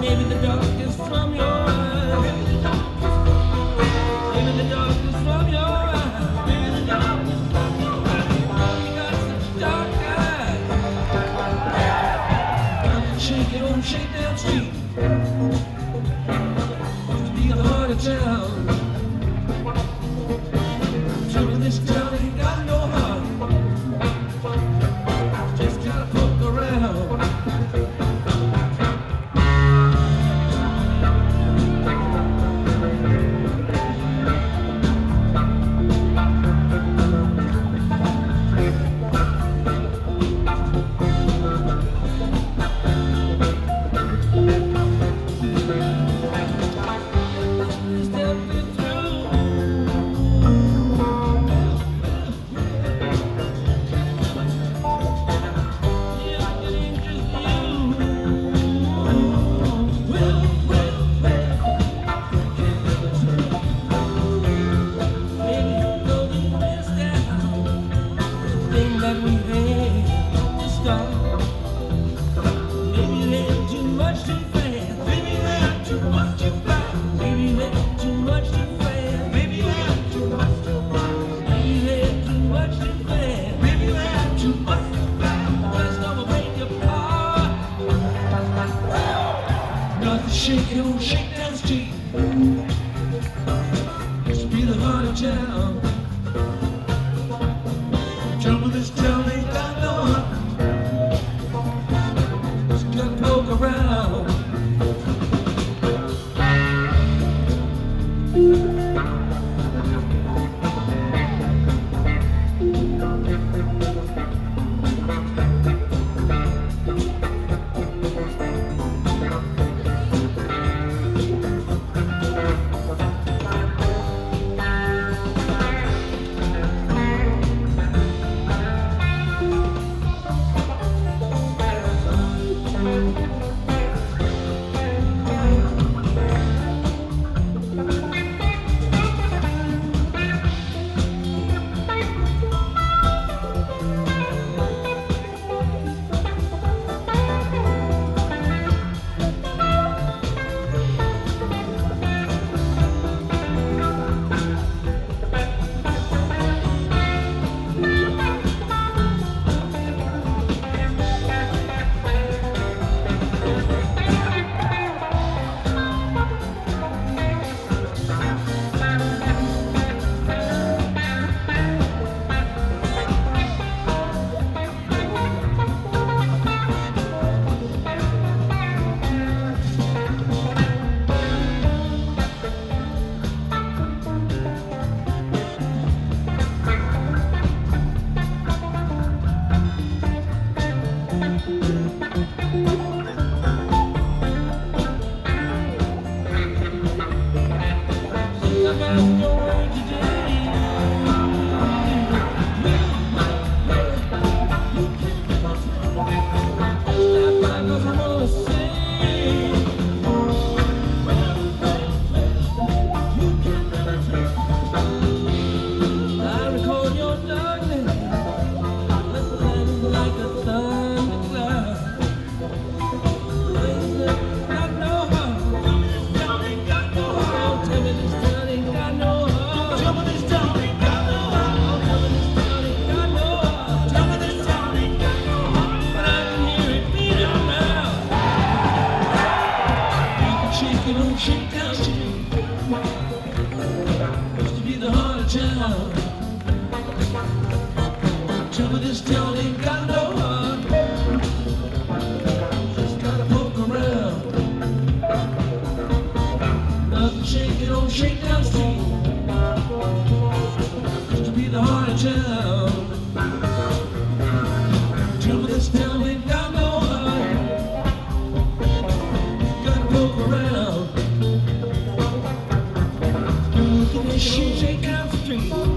Maybe the dog is from your shake it on, shake down the street. It's be the heart of town. Trouble this town ain't got no heart. It's got poke around. town. Tell this town ain't got no one. Just gotta poke around. Nothing shaking on Shakedown Street. Used to be the heart of town. Tell me this town ain't got no one. Gotta poke around. Look at this shit. очень